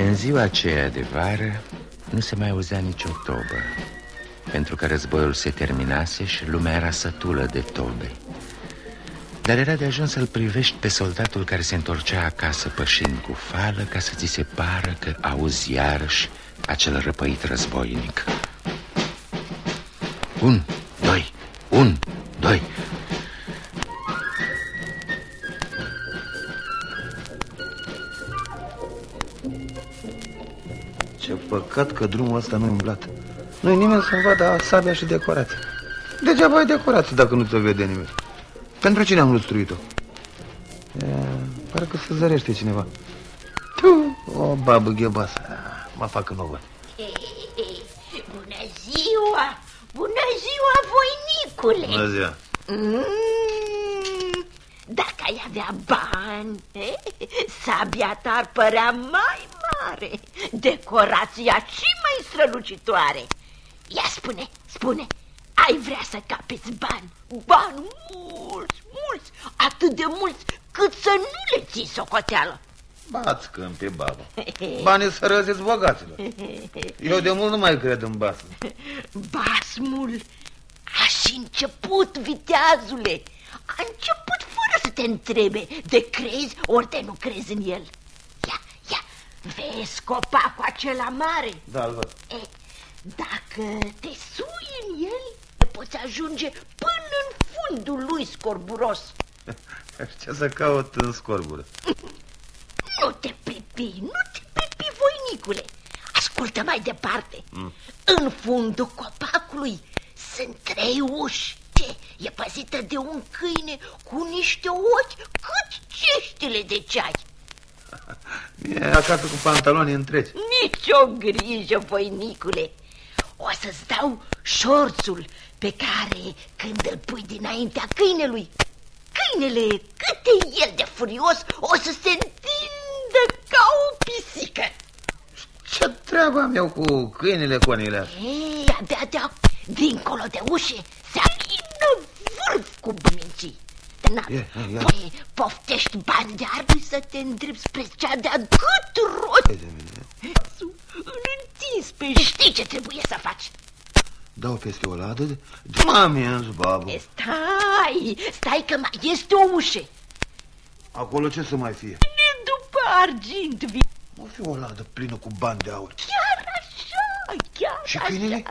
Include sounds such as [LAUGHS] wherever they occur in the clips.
În ziua aceea de vară nu se mai auzea nicio tobă Pentru că războiul se terminase și lumea era sătulă de tobe. Dar era de ajuns să-l privești pe soldatul care se întorcea acasă pășind cu fală Ca să ți se pară că auzi iarăși acel răpăit războinic. Un, doi, un, păcat că drumul ăsta nu e umblat. Nu-i nimeni să-mi vadă sabia și decorația. Degeaba ai decorație dacă nu te vede nimeni. Pentru cine am lustruit-o? Pare că se zărește cineva. Tu, o babă ghebasă. Mă fac în văd. [LAUGHS] Bună ziua! Bună ziua, voinicule! Bună ziua! Mm, dacă ai avea bani, eh, [LAUGHS] sabia ta ar părea mai mare, decorația și mai strălucitoare. Ia spune, spune, ai vrea să capeți bani, bani mulți, mulți, atât de mulți, cât să nu le ții socoteală. Bați când pe babă. [LAUGHS] Banii să răzeți bogaților. Eu de mult nu mai cred în basm. Basmul a și început, viteazule. A început fără să te întrebe de crezi ori de nu crezi în el. Ia, ia, vezi copacul acela mare? Da, îl văd. E, dacă te sui în el, poți ajunge până în fundul lui scorburos. [LAUGHS] Ce să caut în scorbură? [LAUGHS] Nu te pripi, nu te pripi, voinicule. Ascultă mai departe. Mm. În fundul copacului sunt trei uși. Ce? E păzită de un câine cu niște ochi cât ceștile de ceai. E acasă cu pantaloni întregi. Nici o grijă, voinicule. O să-ți dau șorțul pe care, când îl pui dinaintea câinelui, câinele, cât e el de furios, o să se întindă ca o pisică. Ce treabă am eu cu câinele conile? Ei, abia de dincolo de ușe se alină vârf cu buminții. Na, păi, poftești bani de arbi să te îndrepti spre cea de-a cât rost. Îl întins pe știi ce trebuie să faci. Dau peste o ladă de... Mami, babă. E, stai, stai că mai este o ușă. Acolo ce să mai fie? Vine după argint. O fi o ladă plină cu bani de aur. Chiar așa, chiar Și așa. câinele?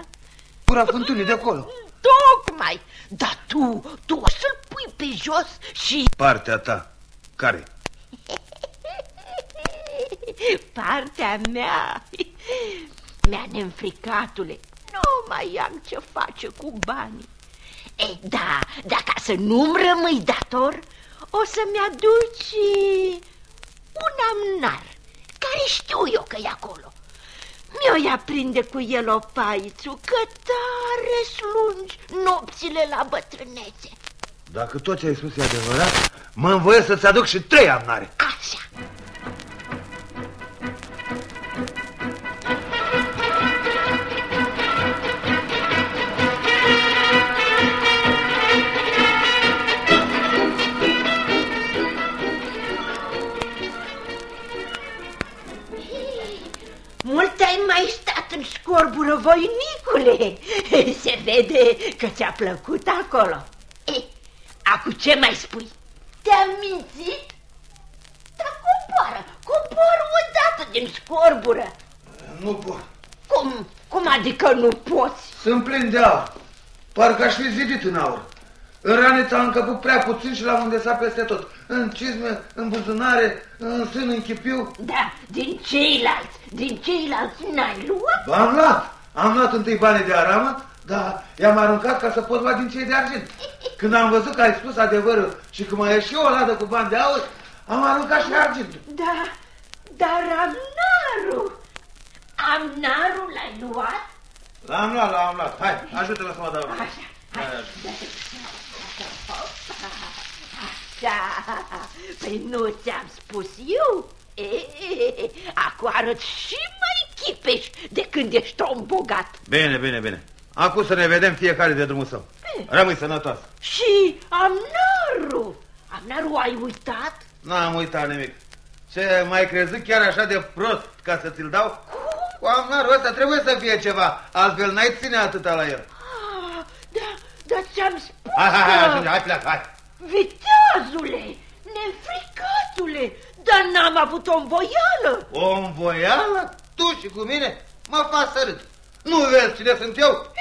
Pura fântânii de acolo. Tocmai, dar tu, tu o să-l pui pe jos și... Partea ta, care? [LAUGHS] Partea mea, mea neînfricatule, nu mai am ce face cu banii. Ei, da, dar ca să nu-mi rămâi dator, o să-mi aduci un amnar, care știu eu că e acolo. Mi-o ia prinde cu el o paițu, că tare slungi nopțile la bătrânețe. Dacă tot ce ai spus e adevărat, mă învoie să-ți aduc și trei amnare. Așa. Mult ai mai stat în scorbură, voinicule. [LAUGHS] Se vede că ți-a plăcut acolo. E, acum ce mai spui? Te-am mințit? Dar coboară, coboară odată din scorbură. Nu pot. Cum, cum adică nu poți? Sunt plin de aur. Parcă aș fi zidit în aur. În rane am încăput prea puțin și l-am îndesat peste tot. În cizme, în buzunare, în sân, în chipiu. Da, din ceilalți, din ceilalți n-ai luat? Am luat. Am luat întâi banii de aramă, dar i-am aruncat ca să pot lua din cei de argint. Când am văzut că ai spus adevărul și că mai ieși o ladă cu bani de aur, am aruncat și argintul. Da, dar amnarul, amnarul l-ai luat? L-am luat, l-am luat. Hai, ajută-mă să mă dau. Așa, hai. Așa, păi nu ți-am spus eu? E, acum arăt și mai chipeș de când ești om bogat. Bine, bine, bine. Acum să ne vedem fiecare de drumul său. Rămâi sănătos. Și amnarul, amnarul ai uitat? N-am uitat nimic. Ce, mai crezut chiar așa de prost ca să ți-l dau? Cu amnarul ăsta trebuie să fie ceva, altfel n-ai ține atâta la el. Ah, da, dar ți-am spus Hai, hai, hai, că- ajunge, hai, pleacă, hai. Viteazule, nefricatule, dar n-am avut o învoială. O învoială? Tu și cu mine? Mă fac să râd. Nu vezi cine sunt eu?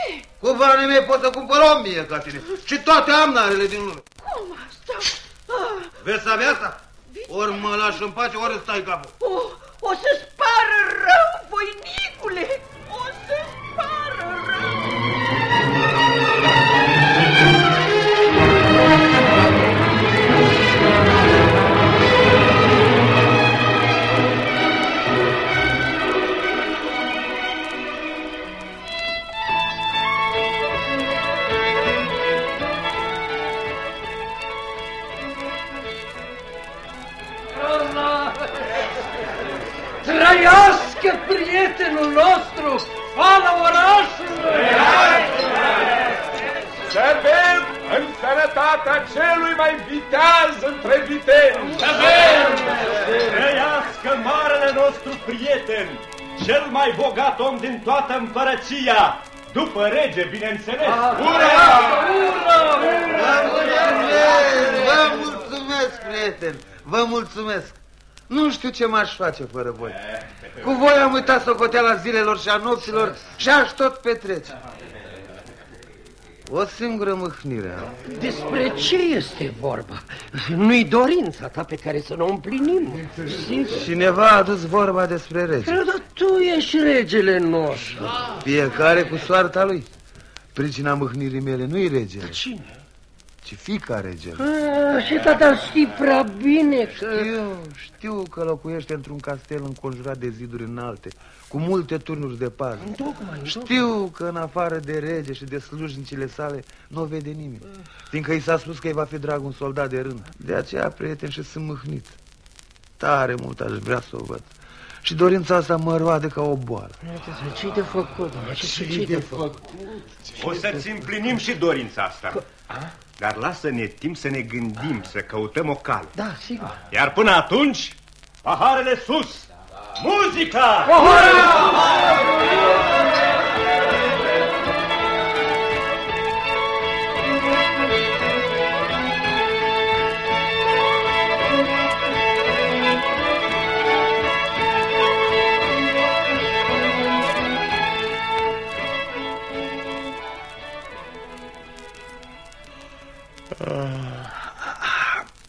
Cu banii mei pot să cumpăr o mie ca tine. Și toate amnarele din lume. Cum asta? Ah, Vezi să avea asta? Ori mă lași în pace, ori îți stai capul. o, o să-ți pară rău, voinicule, prieten, cel mai bogat om din toată împărăția, după rege, bineînțeles. Vă mulțumesc, vă mulțumesc, prieten, vă mulțumesc. Nu știu ce m-aș face fără voi. Cu voi am uitat socoteala zilelor și a nopților și aș tot petrece. O singură mâhnire am. Despre ce este vorba? Nu-i dorința ta pe care să ne o împlinim? Sigur. Cineva a adus vorba despre rege. Dar tu ești regele nostru. Fiecare cu soarta lui. Pricina mâhnirii mele nu-i regele, Cine? Ci fica regele. Ah, și tata știi prea bine că... Știu, știu că locuiește într-un castel înconjurat de ziduri înalte, cu multe turnuri de pază. Tocmai, Știu că în afară de rege și de slujnicile sale nu o vede nimeni, fiindcă i s-a spus că îi va fi drag un soldat de rând. De aceea, prieten, și sunt mâhnit. Tare mult aș vrea să o văd. Și dorința asta mă roade ca o boală. Ce-i de făcut? Ce-i de făcut? O să-ți împlinim și dorința asta. Dar lasă-ne timp să ne gândim, să căutăm o cale. Da, sigur. Iar până atunci, paharele sus! Muzica!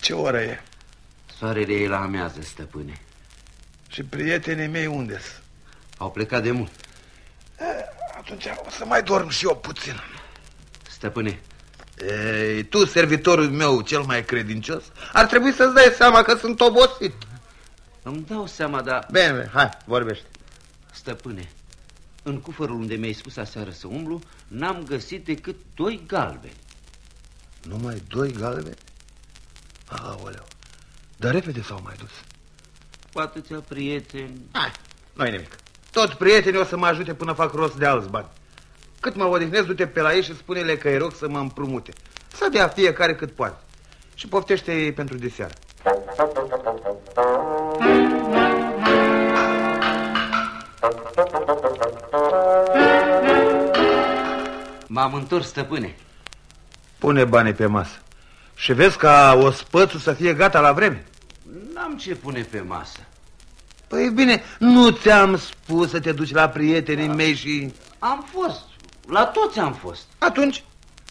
Ce oră e? Soarele e la amează, stăpâne. Și prietenii mei unde sunt? Au plecat de mult. Atunci o să mai dorm și eu puțin. Stăpâne, Ei, tu, servitorul meu cel mai credincios, ar trebui să-ți dai seama că sunt obosit. îmi dau seama, dar... Bine, bine, hai, vorbește. Stăpâne, în cufărul unde mi-ai spus aseară să umblu, n-am găsit decât doi galbeni. Numai doi galbeni? Aoleu, dar repede s-au mai dus. Cu atâția prieteni... Hai, nu nimic. Toți prietenii o să mă ajute până fac rost de alți bani. Cât mă odihnesc, du-te pe la ei și spune-le că îi rog să mă împrumute. Să dea fiecare cât poate. Și poftește ei pentru deseară. M-am întors, stăpâne. Pune banii pe masă. Și vezi ca ospățul să fie gata la vreme. N-am ce pune pe masă. Păi bine, nu ți-am spus să te duci la prietenii mei și... Am fost. La toți am fost. Atunci,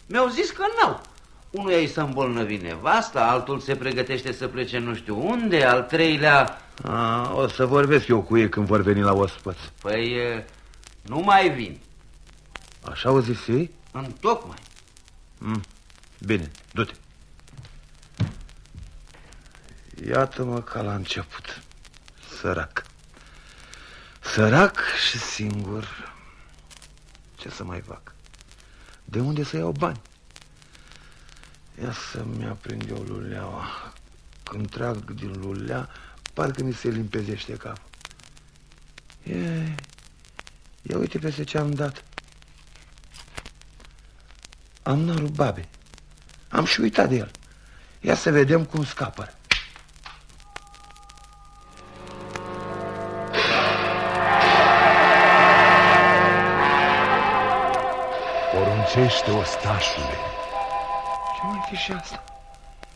Mi-au zis că n-au. Unuia îi s-a îmbolnăvit nevasta, altul se pregătește să plece nu știu unde, al treilea... a, o să vorbesc eu cu ei când vor veni la ospăț. Păi, e, nu mai vin. Așa au zis ei? Întocmai. Mm. Bine, du-te. Iată-mă ca la început. Sărac. Sărac și singur. Ce să mai fac? De unde să iau bani? Ia să-mi aprind eu luleaua. Când trag din lulea, parcă mi se limpezește capul. Ia, ia uite peste ce am dat. Am narul babe. Am și uitat de el. Ia să vedem cum scapă. Poruncește ostașule. Ce mai fi și asta?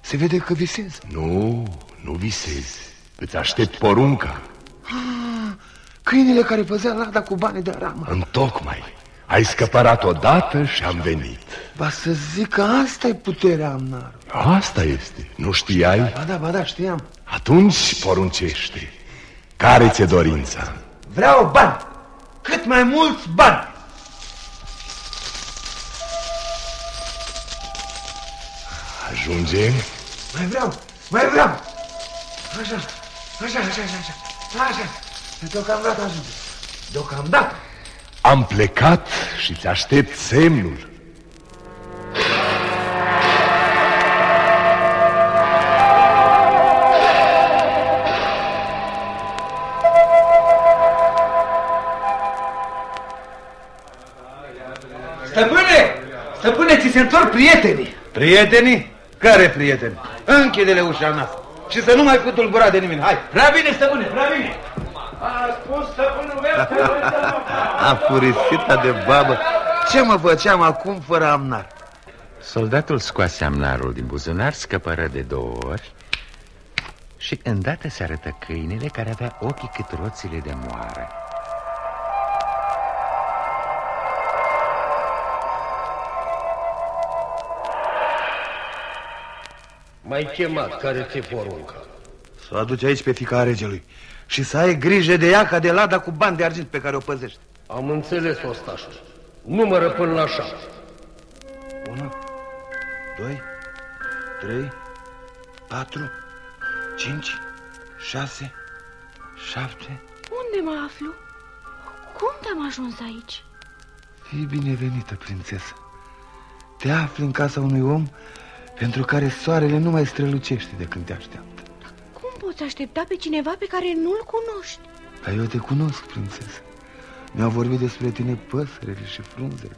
Se vede că visez. Nu, nu visezi. Îți aștept porunca. Ah, câinile care păzea lada cu bani de ramă. Întocmai. Ai scăpărat odată și am venit. Ba să zic că asta e puterea amnarului. Asta este. Nu știai? Ba da, ba da, știam. Atunci poruncește. Care ți-e dorința? Vreau bani. Cât mai mulți bani. Ajunge? Mai vreau, mai vreau. Așa, așa, așa, așa, așa. Așa. Deocamdată ajunge. Deocamdată. Am plecat și ți aștept semnul. Stăpâne! Stăpâne, ți se întorc prietenii. Prietenii? Care prieteni? Închide-le ușa noastră. Și să nu mai fi tulburat de nimeni. Hai! Prea bine, stăpâne, prea bine. [LAUGHS] A spus stăpânul meu A furisita de babă. Ce mă făceam acum fără amnar? Soldatul scoase amnarul din buzunar, scăpără de două ori și îndată se arătă câinele care avea ochii cât roțile de moară. Mai chemat, care ți porunca? Să o aduci aici pe fica regelui și să ai grijă de ea ca de lada cu bani de argint pe care o păzești. Am înțeles, ostașul. Numără până la șapte. Unu, doi, trei, patru, cinci, șase, șapte. Unde mă aflu? Cum te-am ajuns aici? Fii binevenită, prințesă. Te afli în casa unui om pentru care soarele nu mai strălucește de când te așteaptă. Cum poți aștepta pe cineva pe care nu-l cunoști? Dar eu te cunosc, prințesă. Mi-au vorbit despre tine păsările și frunzele,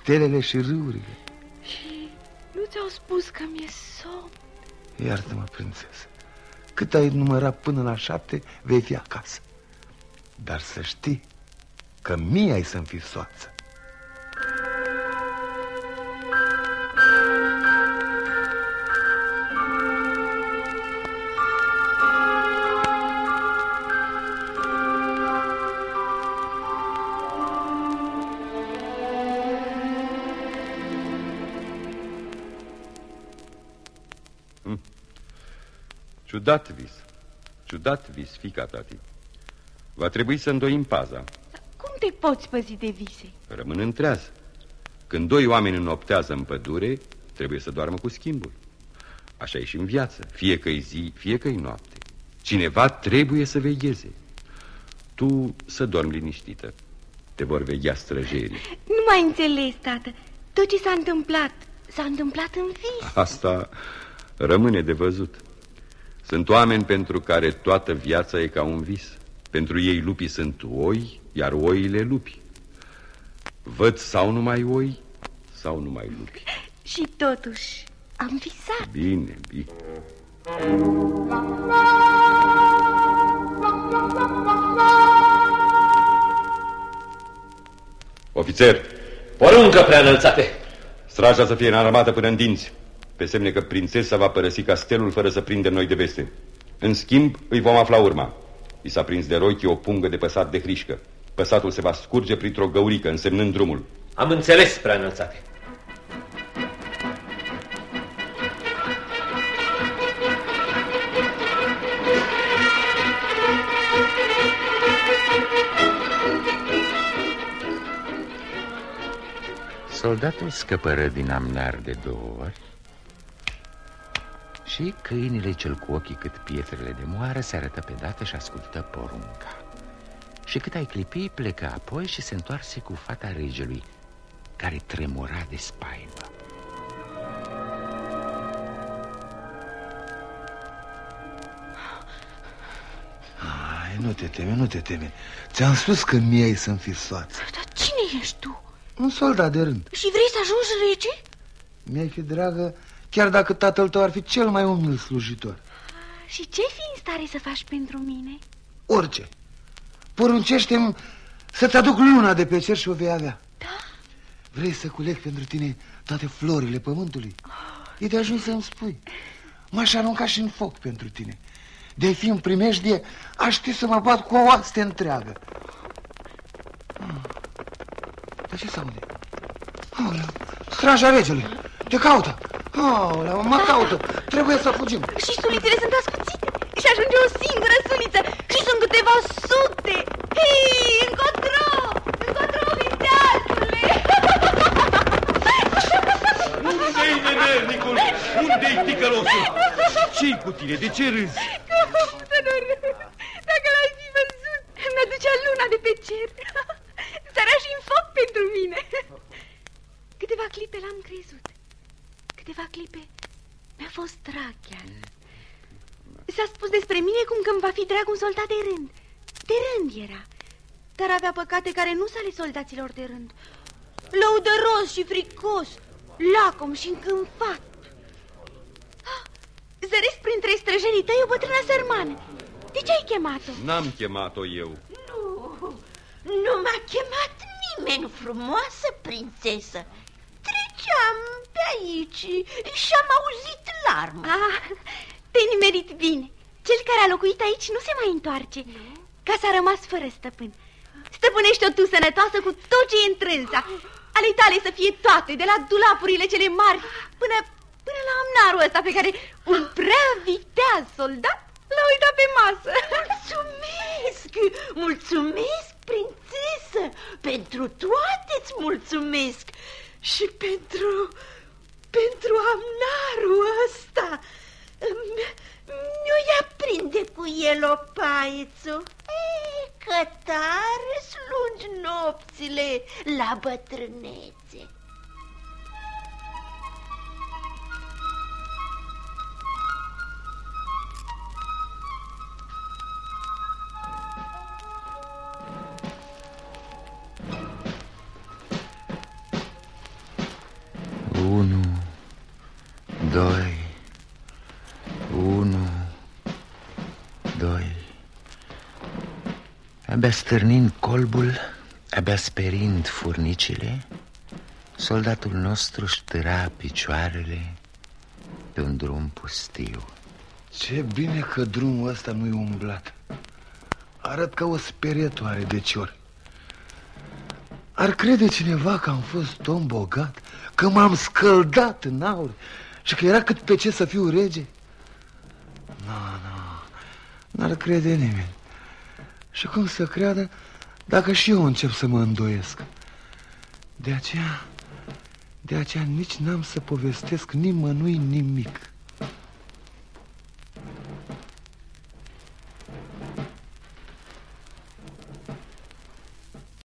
stelele și râurile. Și nu ți-au spus că mi-e somn? Iartă-mă, prințesă. Cât ai numărat până la șapte, vei fi acasă. Dar să știi că mie ai să-mi fii soață. Ciudat vis. Ciudat vis, fica tati. Va trebui să îndoim paza. Cum te poți păzi de vise? Rămân întrează. Când doi oameni înoptează în pădure, trebuie să doarmă cu schimbul. Așa e și în viață, fie că e zi, fie că e noapte. Cineva trebuie să vegheze. Tu să dormi liniștită. Te vor veghea străjerii. [LAUGHS] Nu mai înțeles, tată. Tot ce s-a întâmplat, s-a întâmplat în vis. Asta rămâne de văzut. Sunt oameni pentru care toată viața e ca un vis. Pentru ei lupii sunt oi, iar oile lupi. Văd sau numai oi, sau numai lupi. Și totuși, am visat. Bine, bine. Ofițer! Poruncă prea înălțate! Straja să fie înarmată până în dinți, pe semne că prințesa va părăsi castelul fără să prindem noi de veste. În schimb, îi vom afla urma. I s-a prins de rochi o pungă de păsat de hrișcă. Păsatul se va scurge printr-o găurică, însemnând drumul. Am înțeles, prea înălțate. Soldatul scăpără din amnar de două ori și câinile cel cu ochii cât pietrele de moară se arătă pe dată și ascultă porunca. Și cât ai clipi, plecă apoi și se întoarse cu fata regelui, care tremura de spaimă. Ai, nu te teme, nu te teme. Ți-am spus că mie ai să-mi fii soață. Dar cine ești tu? Un soldat de rând. Și vrei să ajungi rege? Mi-ai fi dragă, chiar dacă tatăl tău ar fi cel mai umil slujitor. Și ce fi în stare să faci pentru mine? Orice. Poruncește-mi să-ți aduc luna de pe cer și o vei avea. Da? Vrei să culeg pentru tine toate florile pământului? E de ajuns să-mi spui. M-aș arunca și în foc pentru tine. De fi în primejdie, aș ști să mă bat cu o oaste întreagă. Ah. Dar ce s-aude? Aoleu, straja regelui, te caută. Aoleu, mă caută, trebuie să fugim. Și sulițele sunt ascuțite și ajunge o singură suliță și sunt câteva sute. Hei, încotro, încotro, viteazule! Unde-i nemernicul? Unde-i ticălosul? Ce-i cu tine? De ce râzi? Să nu râd. Dacă l-ai fi văzut, mi-aducea luna de pe cer. Sărea și în foc pentru mine. Câteva clipe l-am crezut. Câteva clipe mi-a fost drag chiar. S-a spus despre mine cum că îmi va fi drag un soldat de rând. De rând era. Dar avea păcate care nu s-ale soldaților de rând. Lăudăros și fricos, lacom și încânfat. Ah, Zăresc printre străjerii tăi o bătrână sărmană. De ce ai chemat-o? N-am chemat-o eu. Nu, nu m-a chemat nimeni, frumoasă prințesă. Treceam pe aici și am auzit larmă. Ah, te-ai nimerit bine. Cel care a locuit aici nu se mai întoarce. Casa a rămas fără stăpân. Stăpânește-o tu sănătoasă cu tot ce e întrânsa. Ale tale să fie toate, de la dulapurile cele mari până, până la amnarul ăsta pe care un prea viteaz soldat l-a uitat pe masă. Mulțumesc, mulțumesc, prințesă, pentru toate îți mulțumesc și pentru, pentru amnarul ăsta. Mi-o ia prinde cu el o paiețu. Ei, că tare slungi nopțile la bătrânețe. Abia stârnind colbul, abia sperind furnicile, soldatul nostru ștâra picioarele pe un drum pustiu. Ce bine că drumul ăsta nu-i umblat. Arăt ca o sperietoare de ciori. Ar crede cineva că am fost om bogat, că m-am scăldat în aur și că era cât pe ce să fiu rege? Nu, nu, n-ar crede nimeni. Și cum să creadă dacă și eu încep să mă îndoiesc? De aceea, de aceea nici n-am să povestesc nimănui nimic.